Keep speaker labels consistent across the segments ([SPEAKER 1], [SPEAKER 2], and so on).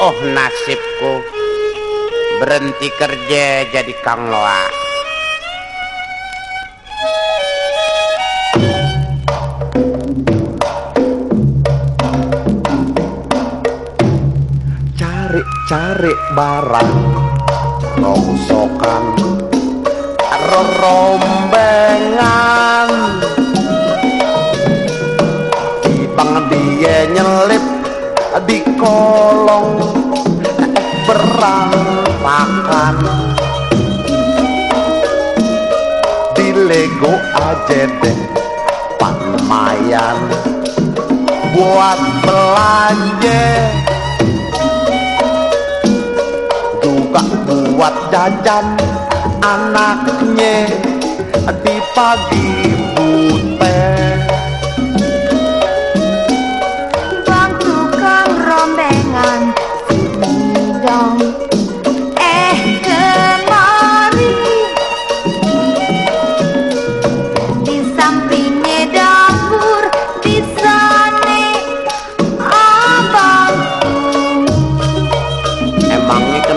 [SPEAKER 1] Oh nasibku. Berhenti kerja jadi Kang Loa.
[SPEAKER 2] Cari-cari barang. Rongsokan Rombengan di kolong berantakan di Lego aja deh lumayan buat belanja. Juga buat jajan anaknya di pagi butet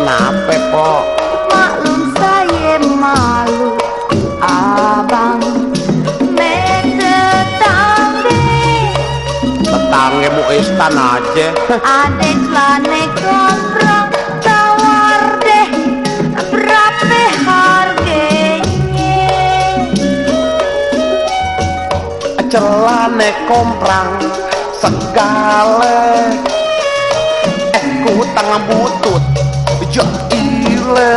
[SPEAKER 1] kenapa pok
[SPEAKER 3] Maklum saya malu Abang. Metetangge
[SPEAKER 1] Tetangga mu istan aja.
[SPEAKER 3] Adek lane komprong tawar deh. Berapa harganya.
[SPEAKER 2] Celane komprang segale. Eh ku tangan butut jo ile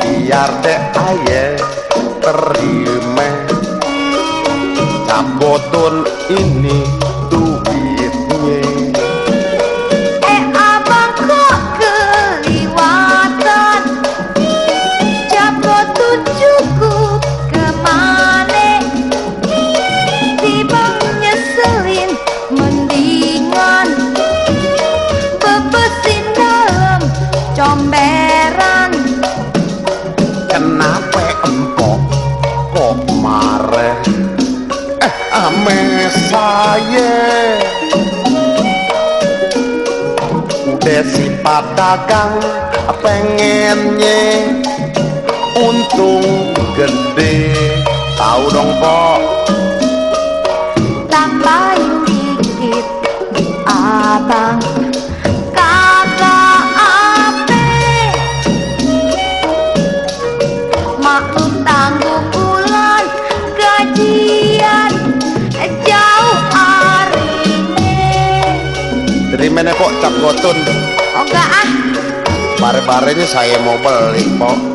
[SPEAKER 2] biar deh aye terime cabotun ini ame saya udah si pengennya untung gede tahu dong pok
[SPEAKER 3] Tambahin dikit abang Kagak ape Maklum tangguh
[SPEAKER 2] dari mana pok cap gotun
[SPEAKER 3] Oh enggak ah.
[SPEAKER 2] Bare-barenya saya mau beli pok